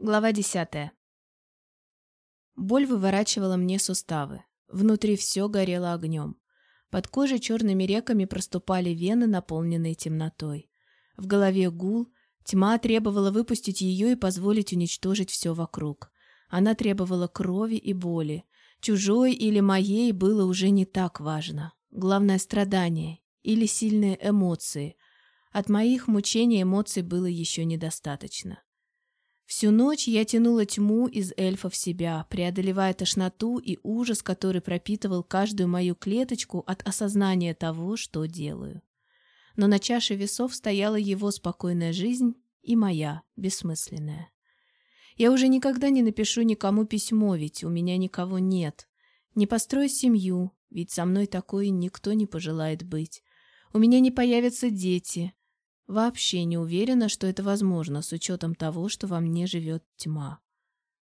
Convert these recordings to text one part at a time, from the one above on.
Глава десятая. Боль выворачивала мне суставы. Внутри все горело огнем. Под кожей черными реками проступали вены, наполненные темнотой. В голове гул, тьма требовала выпустить ее и позволить уничтожить все вокруг. Она требовала крови и боли. Чужой или моей было уже не так важно. Главное — страдание или сильные эмоции. От моих мучений эмоций было еще недостаточно. Всю ночь я тянула тьму из эльфа в себя, преодолевая тошноту и ужас, который пропитывал каждую мою клеточку от осознания того, что делаю. Но на чаше весов стояла его спокойная жизнь и моя, бессмысленная. Я уже никогда не напишу никому письмо, ведь у меня никого нет. Не построю семью, ведь со мной такой никто не пожелает быть. У меня не появятся дети, Вообще не уверена, что это возможно, с учетом того, что во мне живет тьма.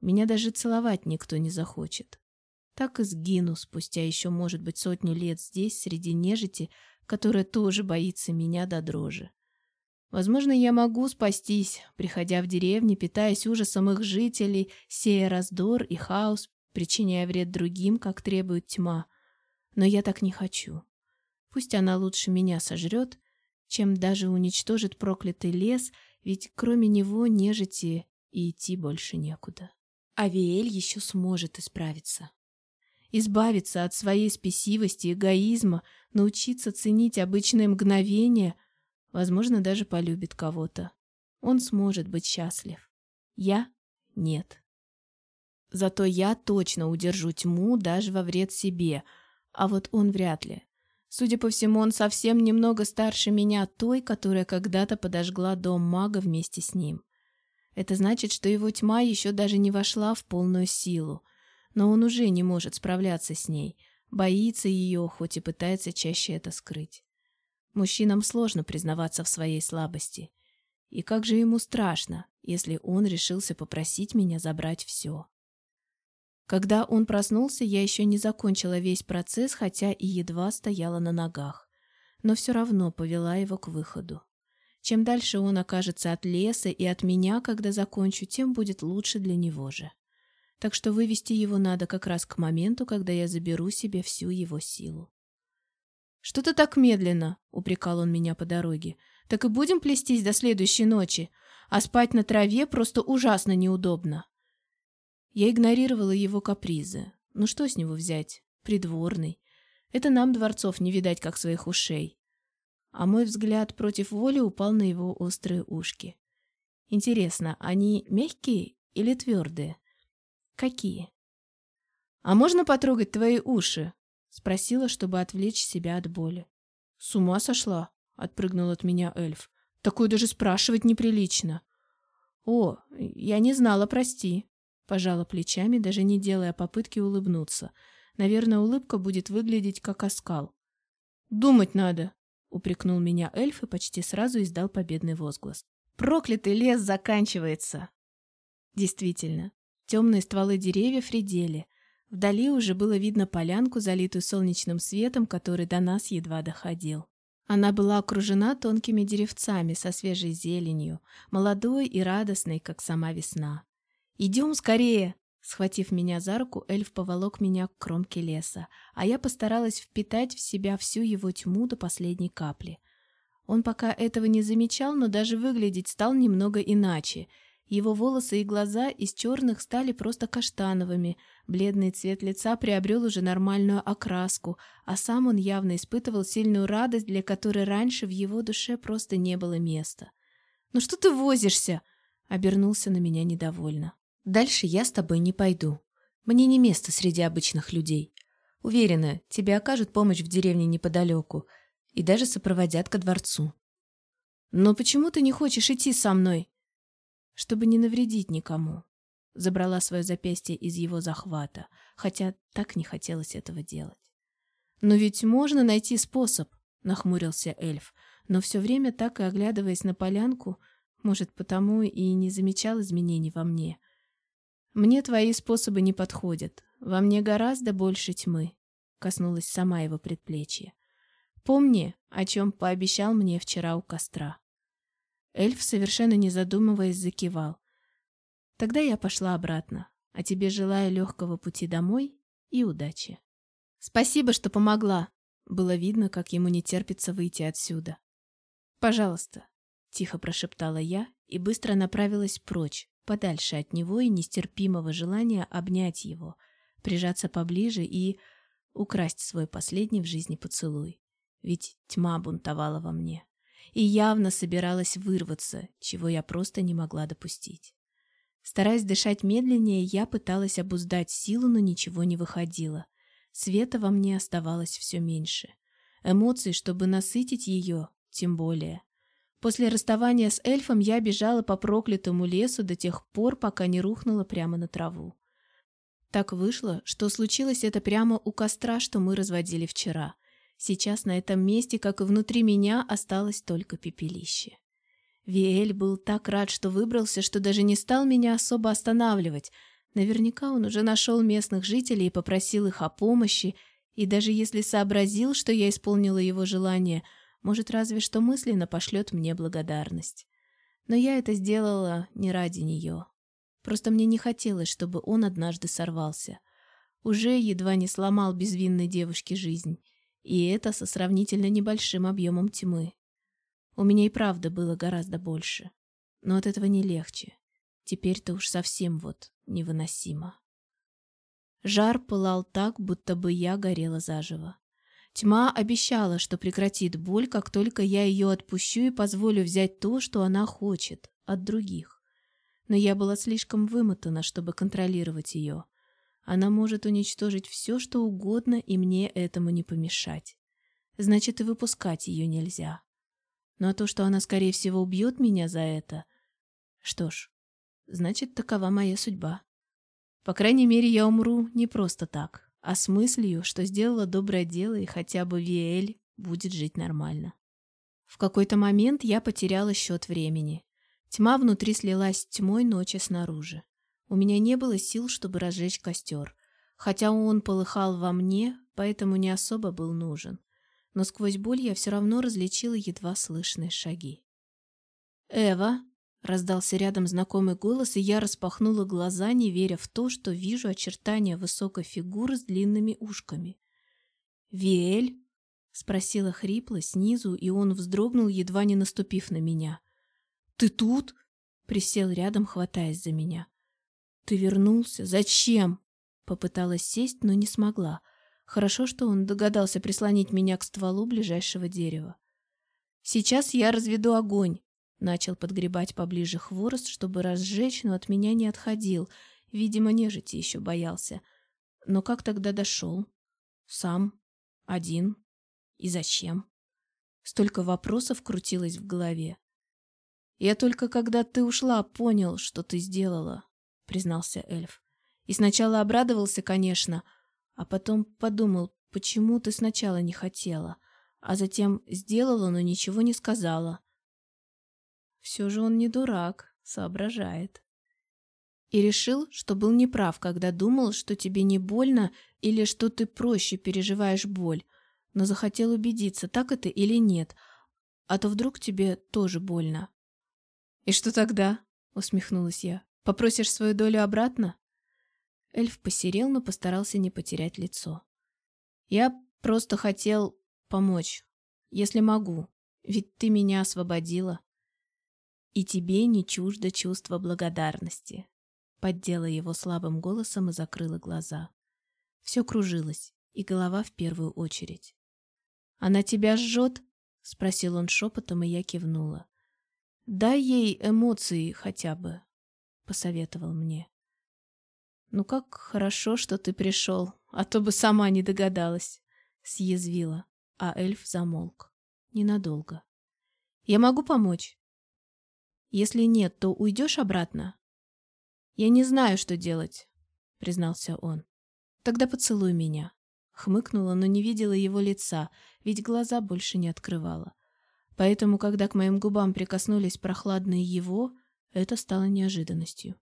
Меня даже целовать никто не захочет. Так и сгину спустя еще, может быть, сотню лет здесь, среди нежити, которая тоже боится меня до дрожи. Возможно, я могу спастись, приходя в деревни, питаясь ужасом их жителей, сея раздор и хаос, причиняя вред другим, как требует тьма. Но я так не хочу. Пусть она лучше меня сожрет, чем даже уничтожит проклятый лес, ведь кроме него нежити и идти больше некуда. Авиэль еще сможет исправиться. Избавиться от своей спесивости, эгоизма, научиться ценить обычные мгновения, возможно, даже полюбит кого-то. Он сможет быть счастлив. Я — нет. Зато я точно удержу тьму даже во вред себе, а вот он вряд ли. Судя по всему, он совсем немного старше меня, той, которая когда-то подожгла дом мага вместе с ним. Это значит, что его тьма еще даже не вошла в полную силу, но он уже не может справляться с ней, боится ее, хоть и пытается чаще это скрыть. Мужчинам сложно признаваться в своей слабости. И как же ему страшно, если он решился попросить меня забрать все. Когда он проснулся, я еще не закончила весь процесс, хотя и едва стояла на ногах. Но все равно повела его к выходу. Чем дальше он окажется от леса и от меня, когда закончу, тем будет лучше для него же. Так что вывести его надо как раз к моменту, когда я заберу себе всю его силу. «Что ты так медленно?» — упрекал он меня по дороге. «Так и будем плестись до следующей ночи, а спать на траве просто ужасно неудобно». Я игнорировала его капризы. Ну что с него взять? Придворный. Это нам, дворцов, не видать, как своих ушей. А мой взгляд против воли упал на его острые ушки. Интересно, они мягкие или твердые? Какие? «А можно потрогать твои уши?» — спросила, чтобы отвлечь себя от боли. «С ума сошла?» — отпрыгнул от меня эльф. «Такое даже спрашивать неприлично». «О, я не знала, прости». Пожала плечами, даже не делая попытки улыбнуться. Наверное, улыбка будет выглядеть как оскал. «Думать надо!» — упрекнул меня эльф и почти сразу издал победный возглас. «Проклятый лес заканчивается!» Действительно, темные стволы деревьев редели. Вдали уже было видно полянку, залитую солнечным светом, который до нас едва доходил. Она была окружена тонкими деревцами со свежей зеленью, молодой и радостной, как сама весна. «Идем скорее!» Схватив меня за руку, эльф поволок меня к кромке леса, а я постаралась впитать в себя всю его тьму до последней капли. Он пока этого не замечал, но даже выглядеть стал немного иначе. Его волосы и глаза из черных стали просто каштановыми, бледный цвет лица приобрел уже нормальную окраску, а сам он явно испытывал сильную радость, для которой раньше в его душе просто не было места. «Ну что ты возишься?» — обернулся на меня недовольно. Дальше я с тобой не пойду. Мне не место среди обычных людей. Уверена, тебе окажут помощь в деревне неподалеку и даже сопроводят ко дворцу. Но почему ты не хочешь идти со мной? Чтобы не навредить никому. Забрала свое запястье из его захвата, хотя так не хотелось этого делать. Но ведь можно найти способ, нахмурился эльф, но все время так и оглядываясь на полянку, может, потому и не замечал изменений во мне — «Мне твои способы не подходят. Во мне гораздо больше тьмы», — коснулась сама его предплечья. «Помни, о чем пообещал мне вчера у костра». Эльф, совершенно не задумываясь, закивал. Тогда я пошла обратно, а тебе желаю легкого пути домой и удачи. Спасибо, что помогла. Было видно, как ему не терпится выйти отсюда. Пожалуйста, тихо прошептала я и быстро направилась прочь, подальше от него и нестерпимого желания обнять его, прижаться поближе и украсть свой последний в жизни поцелуй. Ведь тьма бунтовала во мне и явно собиралась вырваться, чего я просто не могла допустить. Стараясь дышать медленнее, я пыталась обуздать силу, но ничего не выходило. Света во мне оставалось все меньше. Эмоций, чтобы насытить ее, тем более. После расставания с эльфом я бежала по проклятому лесу до тех пор, пока не рухнула прямо на траву. Так вышло, что случилось это прямо у костра, что мы разводили вчера. Сейчас на этом месте, как и внутри меня, осталось только пепелище. Виэль был так рад, что выбрался, что даже не стал меня особо останавливать. Наверняка он уже нашел местных жителей и попросил их о помощи, и даже если сообразил, что я исполнила его желание, может, разве что мысленно пошлет мне благодарность. Но я это сделала не ради нее. Просто мне не хотелось, чтобы он однажды сорвался. Уже едва не сломал безвинной девушке жизнь, и это со сравнительно небольшим объемом тьмы. У меня и правда было гораздо больше. Но от этого не легче. Теперь-то уж совсем вот невыносимо. Жар пылал так, будто бы я горела заживо. Тьма обещала, что прекратит боль, как только я ее отпущу и позволю взять то, что она хочет, от других. Но я была слишком вымотана, чтобы контролировать ее. Она может уничтожить все, что угодно, и мне этому не помешать. Значит, и выпускать ее нельзя. А то, что она, скорее всего, убьет меня за это... Что ж, значит, такова моя судьба. По крайней мере, я умру не просто так, а с мыслью, что сделала доброе дело и хотя бы Виэль будет жить нормально. В какой-то момент я потеряла счет времени. Тьма внутри слилась с тьмой ночи снаружи. У меня не было сил, чтобы разжечь костер, хотя он полыхал во мне, поэтому не особо был нужен но сквозь боль я все равно различила едва слышные шаги. «Эва!» — раздался рядом знакомый голос, и я распахнула глаза, не веря в то, что вижу очертания высокой фигуры с длинными ушками. «Виэль?» — спросила хрипло снизу, и он вздрогнул, едва не наступив на меня. «Ты тут?» — присел рядом, хватаясь за меня. «Ты вернулся? Зачем?» Попыталась сесть, но не смогла. Хорошо, что он догадался прислонить меня к стволу ближайшего дерева. «Сейчас я разведу огонь», — начал подгребать поближе хворост, чтобы разжечь, но от меня не отходил. Видимо, нежити еще боялся. Но как тогда дошел? Сам? Один? И зачем? Столько вопросов крутилось в голове. «Я только когда ты ушла, понял, что ты сделала», — признался эльф. «И сначала обрадовался, конечно, — а потом подумал, почему ты сначала не хотела, а затем сделала, но ничего не сказала. Все же он не дурак, соображает. И решил, что был неправ, когда думал, что тебе не больно или что ты проще переживаешь боль, но захотел убедиться, так это или нет, а то вдруг тебе тоже больно. «И что тогда?» — усмехнулась я. «Попросишь свою долю обратно?» Эльф посерел, но постарался не потерять лицо. «Я просто хотел помочь, если могу, ведь ты меня освободила. И тебе не чуждо чувство благодарности». Поддела его слабым голосом и закрыла глаза. Все кружилось, и голова в первую очередь. «Она тебя жжет?» — спросил он шепотом, и я кивнула. «Дай ей эмоции хотя бы», — посоветовал мне. «Ну как хорошо, что ты пришел, а то бы сама не догадалась», — съязвила, а эльф замолк. Ненадолго. «Я могу помочь?» «Если нет, то уйдешь обратно?» «Я не знаю, что делать», — признался он. «Тогда поцелуй меня». Хмыкнула, но не видела его лица, ведь глаза больше не открывала. Поэтому, когда к моим губам прикоснулись прохладные его, это стало неожиданностью.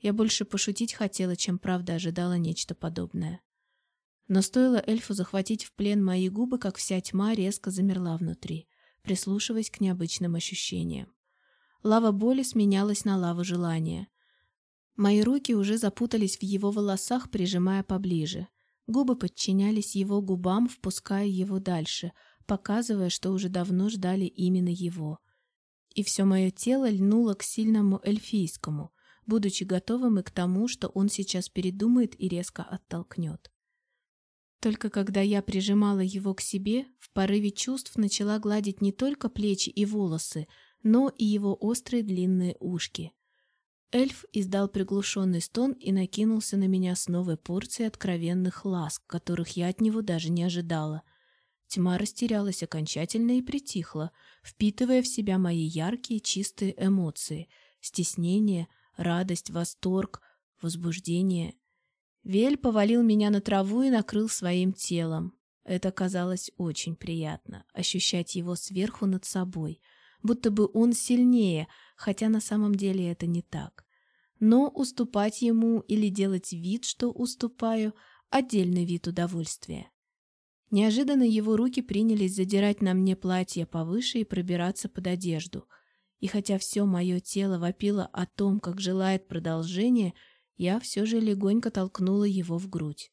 Я больше пошутить хотела, чем правда ожидала нечто подобное. Но стоило эльфу захватить в плен мои губы, как вся тьма резко замерла внутри, прислушиваясь к необычным ощущениям. Лава боли сменялась на лаву желания. Мои руки уже запутались в его волосах, прижимая поближе. Губы подчинялись его губам, впуская его дальше, показывая, что уже давно ждали именно его. И все мое тело льнуло к сильному эльфийскому, будучи готовым и к тому, что он сейчас передумает и резко оттолкнет. Только когда я прижимала его к себе, в порыве чувств начала гладить не только плечи и волосы, но и его острые длинные ушки. Эльф издал приглушенный стон и накинулся на меня с новой порцией откровенных ласк, которых я от него даже не ожидала. Тьма растерялась окончательно и притихла, впитывая в себя мои яркие чистые эмоции — стеснение, радость, восторг, возбуждение. Вель повалил меня на траву и накрыл своим телом. Это казалось очень приятно — ощущать его сверху над собой — будто бы он сильнее, хотя на самом деле это не так. Но уступать ему или делать вид, что уступаю – отдельный вид удовольствия. Неожиданно его руки принялись задирать на мне платье повыше и пробираться под одежду. И хотя все мое тело вопило о том, как желает продолжения, я все же легонько толкнула его в грудь.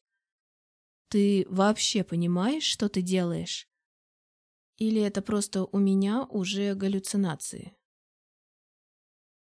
«Ты вообще понимаешь, что ты делаешь?» Или это просто у меня уже галлюцинации?